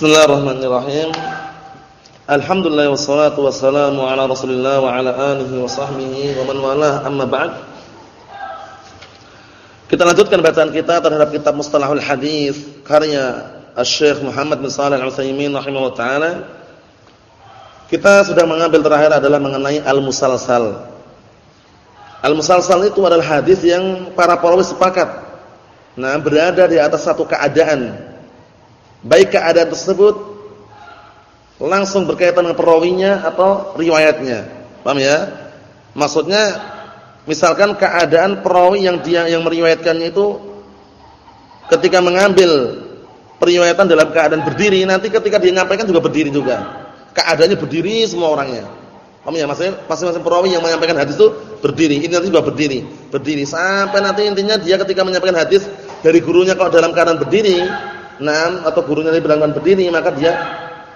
Bismillahirrahmanirrahim. Alhamdulillah wassalatu wassalamu ala Rasulillah wa ala alihi wa sahbihi wa man walah amma ba'd. Kita lanjutkan bacaan kita terhadap kitab Mustalahul Hadis karya Asy-Syaikh Muhammad bin Shalih Al-Utsaimin rahimahullah taala. Kita sudah mengambil terakhir adalah mengenai al-musalsal. Al-musalsal itu adalah hadis yang para perawi sepakat nah berada di atas satu keadaan. Baik keadaan tersebut langsung berkaitan dengan perawinya atau riwayatnya. Paham ya? Maksudnya misalkan keadaan perawi yang dia yang meriwayatkannya itu ketika mengambil periwayatan dalam keadaan berdiri, nanti ketika dia menyampaikan juga berdiri juga. Keadaannya berdiri semua orangnya. Paham ya? Maksudnya masing-masing perawi yang menyampaikan hadis itu berdiri. Ini nanti juga berdiri, berdiri sampai nanti intinya dia ketika menyampaikan hadis dari gurunya kalau dalam keadaan berdiri, nah atau gurunya di belakang berdiri, maka dia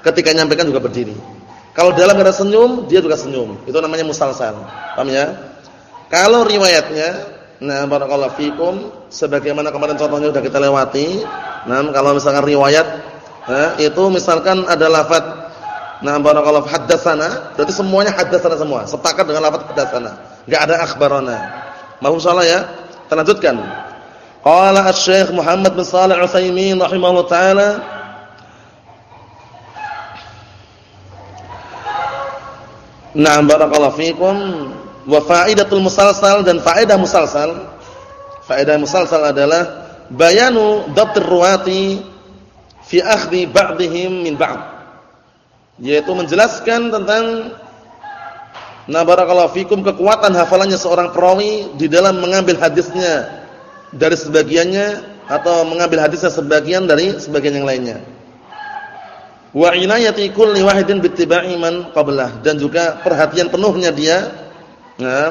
ketika menyampaikan juga berdiri. Kalau dalam keadaan senyum, dia juga senyum. Itu namanya musalsal. Paham ya? Kalau riwayatnya, nah barakallahu fikum, sebagaimana kemarin contohnya sudah kita lewati. Nah, kalau misalkan riwayat, nah, itu misalkan ada lafaz nah barakallahu haddatsana, berarti semuanya haddatsana semua, sepakat dengan lafaz haddatsana. Enggak ada akhbarana. Mohon salah ya. Kita lanjutkan. Qala Asy-Syaikh Muhammad bin Shalih Al-Utsaimin rahimahullah taala Na'am barakallahu fikum wa faidatul musalsal dan faedah musalsal. Faedah musalsal adalah bayanu dhabtir ruwati fi akhdhi ba'dihim min ba'd. Yaitu menjelaskan tentang na barakallahu fikum kekuatan hafalannya seorang perawi di dalam mengambil hadisnya dari sebagiannya atau mengambil hadisnya sebagian dari sebagian yang lainnya wa inayati kulli wahidin bittiba'i man qablah dan juga perhatian penuhnya dia nah,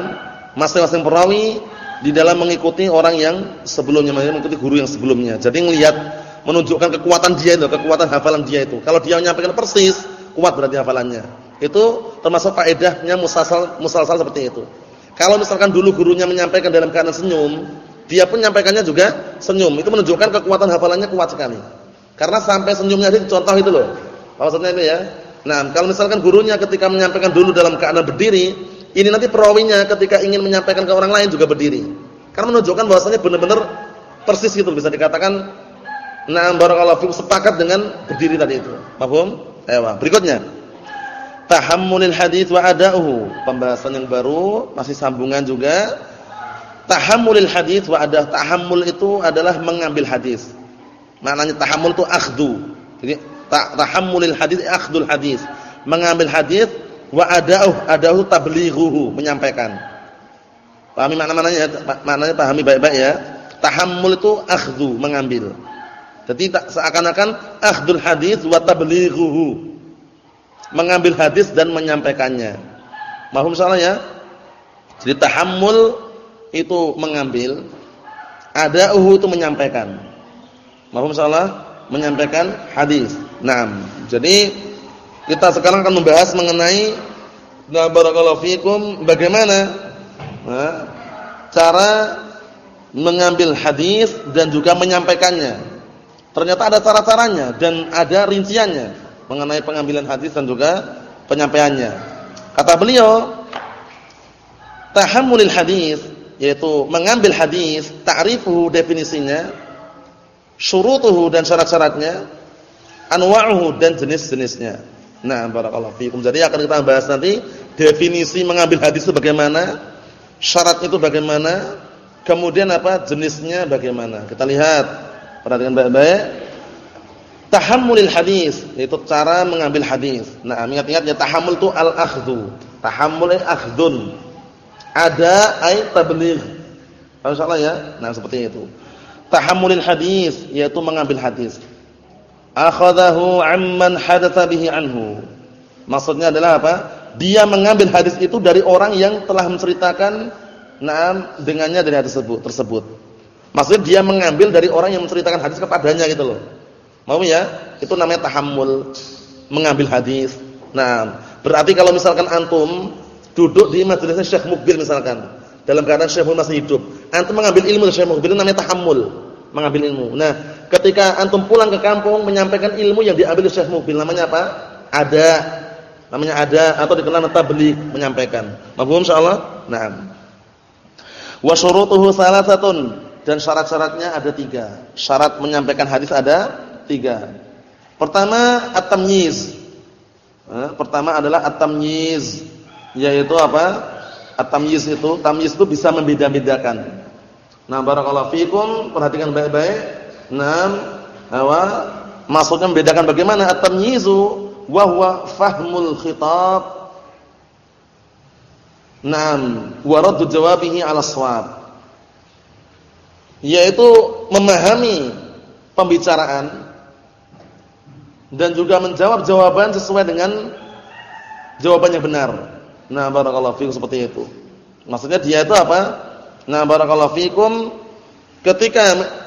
masing-masing perawi di dalam mengikuti orang yang sebelumnya mengikuti guru yang sebelumnya. Jadi melihat menunjukkan kekuatan dia itu, kekuatan hafalan dia itu. Kalau dia menyampaikan persis, kuat berarti hafalannya. Itu termasuk faedahnya musalsal musalsal seperti itu. Kalau misalkan dulu gurunya menyampaikan dalam keadaan senyum, dia pun menyampaikannya juga senyum. Itu menunjukkan kekuatan hafalannya kuat sekali. Karena sampai senyumnya itu contoh itu loh. Maksudnya itu ya. Nah, kalau misalkan gurunya ketika menyampaikan dulu dalam keadaan berdiri, ini nanti perawinya ketika ingin menyampaikan ke orang lain juga berdiri. Karena menunjukkan bahwasanya benar-benar persis gitu bisa dikatakan nah barakallahu fikum sepakat dengan berdiri tadi itu. Paham? Ayo, berikutnya. Tahammulil hadits wa ada'uhu. Pembahasan yang baru, masih sambungan juga. Tahammulil hadits wa ada tahammul itu adalah mengambil hadis. Maknanya tahammul itu akhdu. Jadi tahammulil hadis akhdul hadis. Mengambil hadis wa ada'uh ada'uh tablighuhu menyampaikan. Pahami makna-maknanya maknanya pahami baik-baik ya? Tahammul itu akhdhu mengambil. Jadi seakan-akan akhdul hadis wa tablighuhu. Mengambil hadis dan menyampaikannya. Mahum salah ya jadi tahammul itu mengambil ada'uhu itu menyampaikan mahum salah menyampaikan hadis. Nah, jadi kita sekarang akan membahas mengenai nah barakallahu fikum bagaimana nah, cara mengambil hadis dan juga menyampaikannya. Ternyata ada cara-caranya dan ada rinciannya mengenai pengambilan hadis dan juga penyampaiannya. Kata beliau, tahammulil hadis yaitu mengambil hadis, ta'rifuhu definisinya syurutuhu dan syarat-syaratnya, anwa'uhu dan jenis-jenisnya. Nah, barakallahu fiikum. Jadi akan kita bahas nanti definisi mengambil hadis itu bagaimana, syarat itu bagaimana, kemudian apa jenisnya bagaimana. Kita lihat, perhatikan baik-baik. Tahammulil hadis, yaitu cara mengambil hadis. Nah, ingat-ingat ya tahammul itu al-akhdhu. Tahammul akhdun. Ada ay tabligh. Insyaallah ya. Nah, seperti itu tahammulil hadis yaitu mengambil hadis. Akhadahu amman hadatsa bihi anhu. Maksudnya adalah apa? Dia mengambil hadis itu dari orang yang telah menceritakan na'am dengannya dari hadis tersebut. tersebut. Maksudnya dia mengambil dari orang yang menceritakan hadis kepadanya gitu loh. Mau ya? Itu namanya tahammul mengambil hadis. Nah, berarti kalau misalkan antum duduk di majelisnya Syekh Mukbil misalkan, dalam keadaan Syekh masih hidup, antum mengambil ilmu dari Syekh Mukbil namanya tahammul mengambil ilmu. Nah, ketika antum pulang ke kampung menyampaikan ilmu yang diambil Syekh Mubil namanya apa? Ada. Namanya ada atau dikenal tabligh menyampaikan. Mafhum insyaallah? Naam. Wa syurutuhu salasatun dan syarat-syaratnya ada tiga. Syarat menyampaikan hadis ada tiga. Pertama at-tamyiz. Eh, pertama adalah at-tamyiz yaitu apa? At-tamyiz itu, tamyiz itu bisa membeda-bedakan. Nah, barakallahu fikum, perhatikan baik-baik Naam, apa? Maksudnya membedakan bagaimana at-tamyizu wa huwa fahmul khitab. Naam, wa raddu jawabihi 'ala shawab. Yaitu memahami pembicaraan dan juga menjawab jawaban sesuai dengan jawaban yang benar. Nah, barakallahu fikum seperti itu. Maksudnya dia itu apa? Nah, barakallahu fikum ketika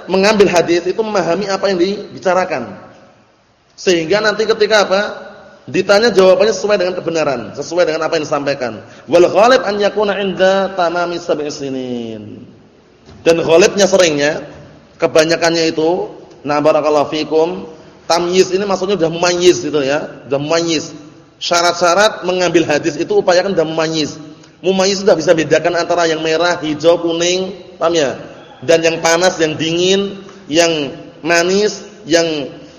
mengambil hadis itu memahami apa yang dibicarakan. Sehingga nanti ketika apa? Ditanya jawabannya sesuai dengan kebenaran, sesuai dengan apa yang disampaikan. Wal ghalib an yakuna 'inda tamami sab'i sinin. Dan ghalibnya seringnya kebanyakannya itu na barakallahu fikum tamyiz ini maksudnya sudah memayyiz gitu ya, sudah memayyiz. Syarat-syarat mengambil hadis itu upayakan sudah memayyiz. Memayyiz sudah bisa bedakan antara yang merah, hijau, kuning, paham ya? dan yang panas, yang dingin, yang manis, yang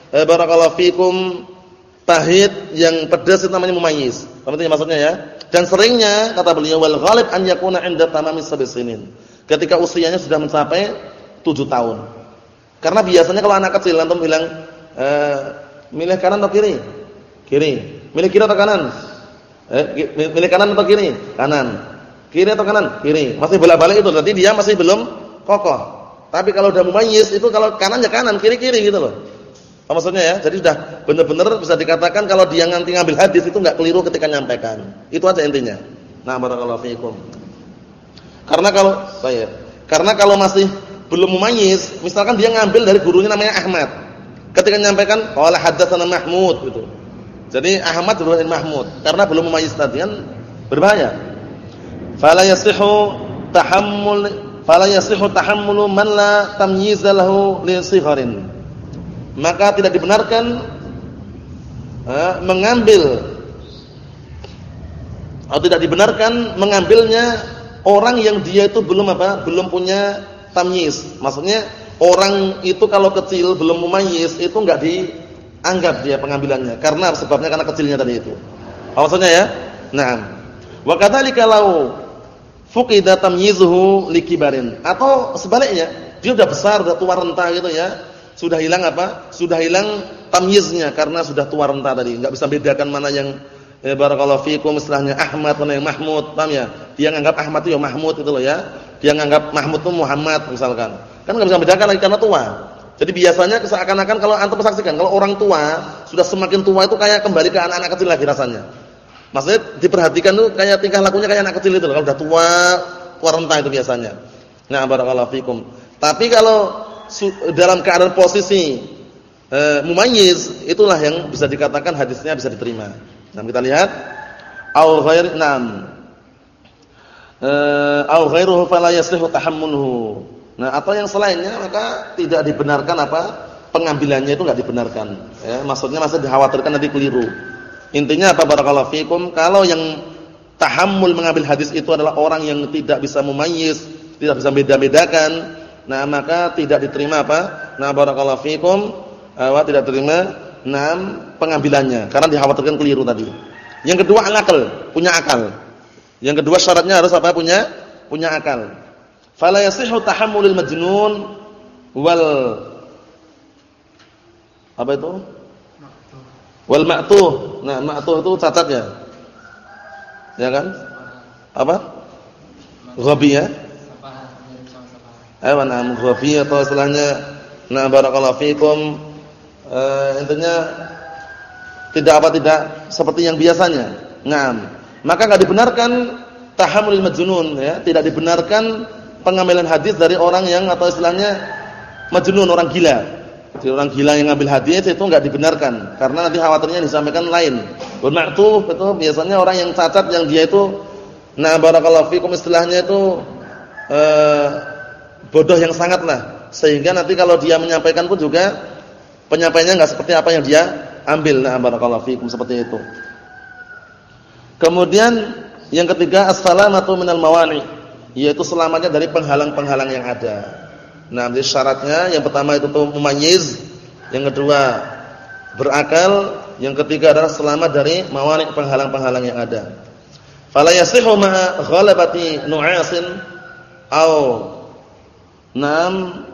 eh, barakallahu fikum pahit, yang pedas itu namanya mumayyiz. Paham maksudnya ya? Dan seringnya kata beliau wal ghalib an yakuna 'inda tamami sab'in. Ketika usianya sudah mencapai 7 tahun. Karena biasanya kalau anak kecil antum bilang eh, milih kanan atau kiri? Kiri. Milih kiri atau kanan? Eh, milih kanan atau kiri? Kanan. Kiri atau kanan? Kiri. Masih bolak-balik itu. Berarti dia masih belum kokoh. Tapi kalau udah mumayyiz itu kalau kanan ya kanan, kiri-kiri gitu loh. Apa maksudnya ya? Jadi sudah benar-benar bisa dikatakan kalau dia nanti ngambil hadis itu enggak keliru ketika nyampaikan. Itu aja intinya. Nah, barakallahu fiikum. Karena kalau saya, karena kalau masih belum mumayyiz, misalkan dia ngambil dari gurunya namanya Ahmad. Ketika nyampaikan qala haddatsana Mahmud gitu. Jadi Ahmad dari Mahmud karena belum mumayyiz tadi kan berbahaya. Fala yasihu tahammul fala yasihu tahammulu man la tamyiza lahu li sigharin maka tidak dibenarkan mengambil atau tidak dibenarkan mengambilnya orang yang dia itu belum apa belum punya tamyiz maksudnya orang itu kalau kecil belum mumayyiz itu enggak dianggap dia pengambilannya. Karena sebabnya karena kecilnya tadi itu. Maksudnya ya? Nah wa kadzalika law fuqida tamyizuhu likibarin. Atau sebaliknya dia sudah besar sudah tua renta gitu ya. Sudah hilang apa? Sudah hilang tamyiznya karena sudah tua renta tadi. Enggak bisa bedakan mana yang eh, barakallahu fikum istilahnya Ahmad mana yang Mahmud paham ya? Dia nganggap Ahmad itu ya Mahmud itu loh ya. Dia nganggap Mahmud itu Muhammad misalkan. Kan enggak bisa bedakan lagi karena tua jadi biasanya seakan-akan kalau antum saksikan kalau orang tua sudah semakin tua itu kayak kembali ke anak-anak kecil lagi rasanya Maksudnya diperhatikan tuh kayak tingkah lakunya kayak anak kecil itu. Kalau udah tua, tua renta itu biasanya. Nah, barakallahu fikum. Tapi kalau dalam keadaan posisi e, mumayyiz, itulah yang bisa dikatakan hadisnya bisa diterima. Nah, kita lihat au ghair nam. Eh au ghairuhu fala yaslihu. Nah, atau yang selainnya maka tidak dibenarkan apa? Pengambilannya itu enggak dibenarkan. Ya, maksudnya masih dikhawatirkan nanti keliru. Intinya apa barakallahu fikum? Kalau yang tahammul mengambil hadis itu adalah orang yang tidak bisa memayyiz, tidak bisa beda-bedakan, nah maka tidak diterima apa? Nah barakallahu fikum, apa tidak terima enam pengambilannya karena dikhawatirkan keliru tadi. Yang kedua akal, punya akal. Yang kedua syaratnya harus apa? Punya punya akal. Fala yasihu tahammulul majnun wal apa itu? Wal ma'tuh. Nah, ma'tuh itu cacat ya. Ya kan? Apa? Ghabi ya? Ayo nah ghabi atau istilahnya nah barakallahu fikum uh, intinya tidak apa tidak seperti yang biasanya. Nah, maka enggak dibenarkan tahammulul majnun ya, tidak dibenarkan pengambilan hadis dari orang yang atau istilahnya majnun orang gila. Jadi orang gila yang ngambil hadis itu enggak dibenarkan karena nanti khawatirnya disampaikan lain. Bermaktuh itu biasanya orang yang cacat yang dia itu nah barakallahu fikum istilahnya itu eh, bodoh yang sangat lah sehingga nanti kalau dia menyampaikan pun juga penyampaiannya enggak seperti apa yang dia ambil. Nah, barakallahu fikum seperti itu. Kemudian yang ketiga as-salamatu minal mawani, yaitu selamatnya dari penghalang-penghalang yang ada. Nah, jadi syaratnya yang pertama itu mumayyiz, yang kedua berakal, yang ketiga adalah selamat dari mawani penghalang-penghalang yang ada. Fala yasihu ma'a ghalabati nu'asin au nam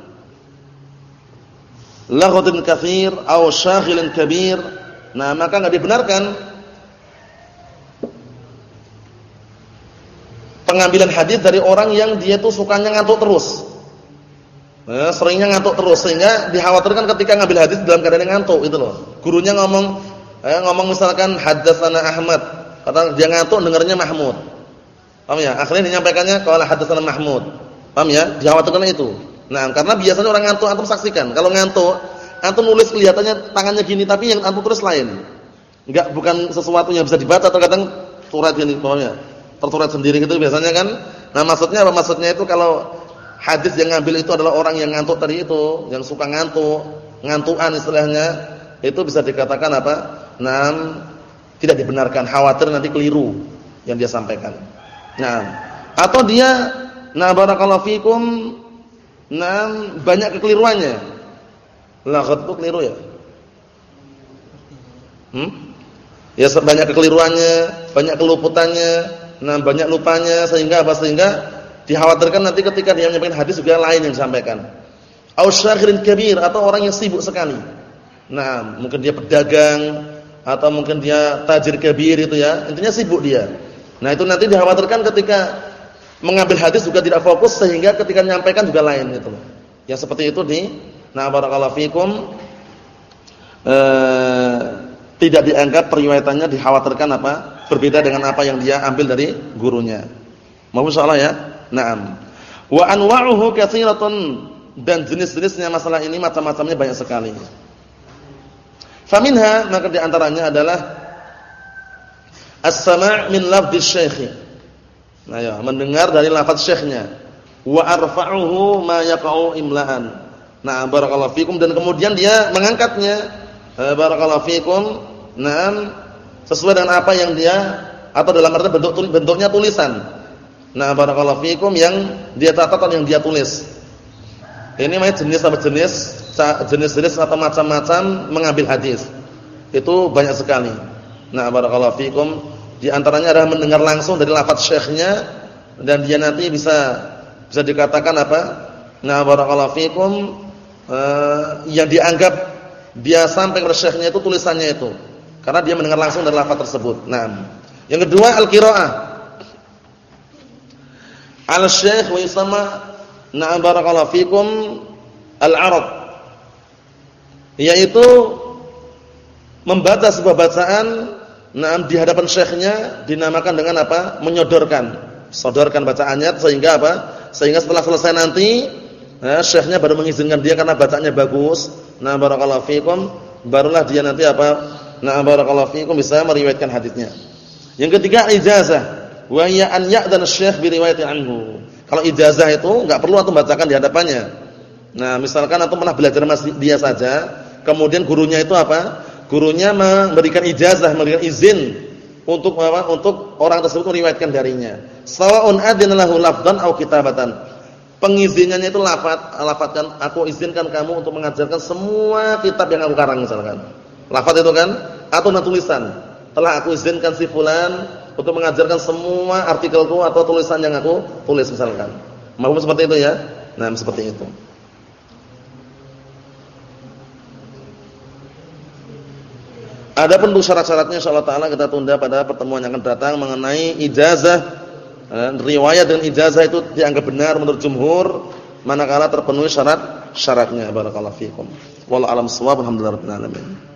laghatin katsir au syaghilin kabir. Nah, maka enggak dibenarkan pengambilan hadis dari orang yang dia tuh sukanya ngantuk terus. Nah, seringnya ngantuk terus sehingga dikhawatirkan ketika ngambil hadis dalam keadaan ngantuk itu loh. Gurunya ngomong eh, ngomong misalkan hadatsana Ahmad, kata dia ngantuk dengarnya Mahmud. Paham ya? Akhirnya dinyampaikannya qala hadatsana Mahmud. Paham ya? Dikhawatirkan itu. Nah, karena biasanya orang ngantuk antum saksikan, kalau ngantuk antum nulis kelihatannya tangannya gini tapi yang antum tulis lain. Enggak bukan sesuatu yang bisa dibaca terkadang turat gini, paham ya? Terturat sendiri gitu biasanya kan. Nah, maksudnya apa? Maksudnya itu kalau hadis yang ngambil itu adalah orang yang ngantuk tadi itu, yang suka ngantuk, ngantuan istilahnya, itu bisa dikatakan apa? Nam tidak dibenarkan, khawatir nanti keliru yang dia sampaikan. Nah, atau dia nah barakallahu fikum nah banyak kekeliruannya. Laghat itu keliru ya? Hmm? Ya banyak kekeliruannya, banyak keluputannya, nah banyak lupanya sehingga apa? Sehingga Dikhawatirkan nanti ketika dia menyampaikan hadis juga lain yang disampaikan. Au syaghirin kabir atau orang yang sibuk sekali. Nah, mungkin dia pedagang atau mungkin dia tajir kabir itu ya. Intinya sibuk dia. Nah, itu nanti dikhawatirkan ketika mengambil hadis juga tidak fokus sehingga ketika menyampaikan juga lain gitu Yang seperti itu di Nah, barakallahu fikum eh, tidak dianggap periwayatannya dikhawatirkan apa? Berbeda dengan apa yang dia ambil dari gurunya. Mau salah ya? Naam. Wa anwa'uhu katsiratun dan jenis-jenisnya masalah ini macam-macamnya banyak sekali. Faminha maka di antaranya adalah as-sama' min lafdhi syekh. Nah ya, mendengar dari lafaz syekhnya. Wa arfa'uhu ma yaqa'u imla'an. Nah, barakallahu fikum dan kemudian dia mengangkatnya eh, barakallahu fikum. Naam sesuai dengan apa yang dia atau dalam arti bentuk bentuknya tulisan Nah, barakallahu fikum yang dia catatan yang dia tulis. Ini namanya jenis apa jenis? Jenis-jenis atau macam-macam mengambil hadis. Itu banyak sekali. Nah, barakallahu fikum di antaranya adalah mendengar langsung dari lafaz syekhnya dan dia nanti bisa bisa dikatakan apa? Nah, barakallahu fikum uh, yang dianggap dia sampai kepada syekhnya itu tulisannya itu. Karena dia mendengar langsung dari lafaz tersebut. Nah, yang kedua al-qiraah al-syekh wa yusama na'am barakallahu fikum al-arab yaitu membaca sebuah bacaan na'am di hadapan syekhnya dinamakan dengan apa? menyodorkan sodorkan bacaannya sehingga apa? sehingga setelah selesai nanti ya, syekhnya baru mengizinkan dia karena bacaannya bagus na'am barakallahu fikum barulah dia nanti apa? Na'am barakallahu fikum bisa meriwayatkan hadisnya yang ketiga ijazah wa ya an ya'dana syekh bi riwayatin anhu. Kalau ijazah itu enggak perlu antum bacakan di hadapannya. Nah, misalkan antum pernah belajar sama dia saja, kemudian gurunya itu apa? Gurunya memberikan ijazah, memberikan izin untuk apa? Untuk orang tersebut meriwayatkan darinya. Sawa'un adzina lahu lafdhan aw kitabatan. Pengizinannya itu lafaz, lafazkan aku izinkan kamu untuk mengajarkan semua kitab yang aku karang misalkan. Lafaz itu kan atau tulisan. Telah aku izinkan si fulan untuk mengajarkan semua artikelku atau tulisan yang aku tulis misalkan. Mau seperti itu ya? Nah, seperti itu. Adapun untuk syarat-syaratnya insyaallah taala kita tunda pada pertemuan yang akan datang mengenai ijazah eh, riwayat dan ijazah itu dianggap benar menurut jumhur manakala terpenuhi syarat-syaratnya barakallahu fikum. Wallahu alam shawab alhamdulillah rabbil alamin.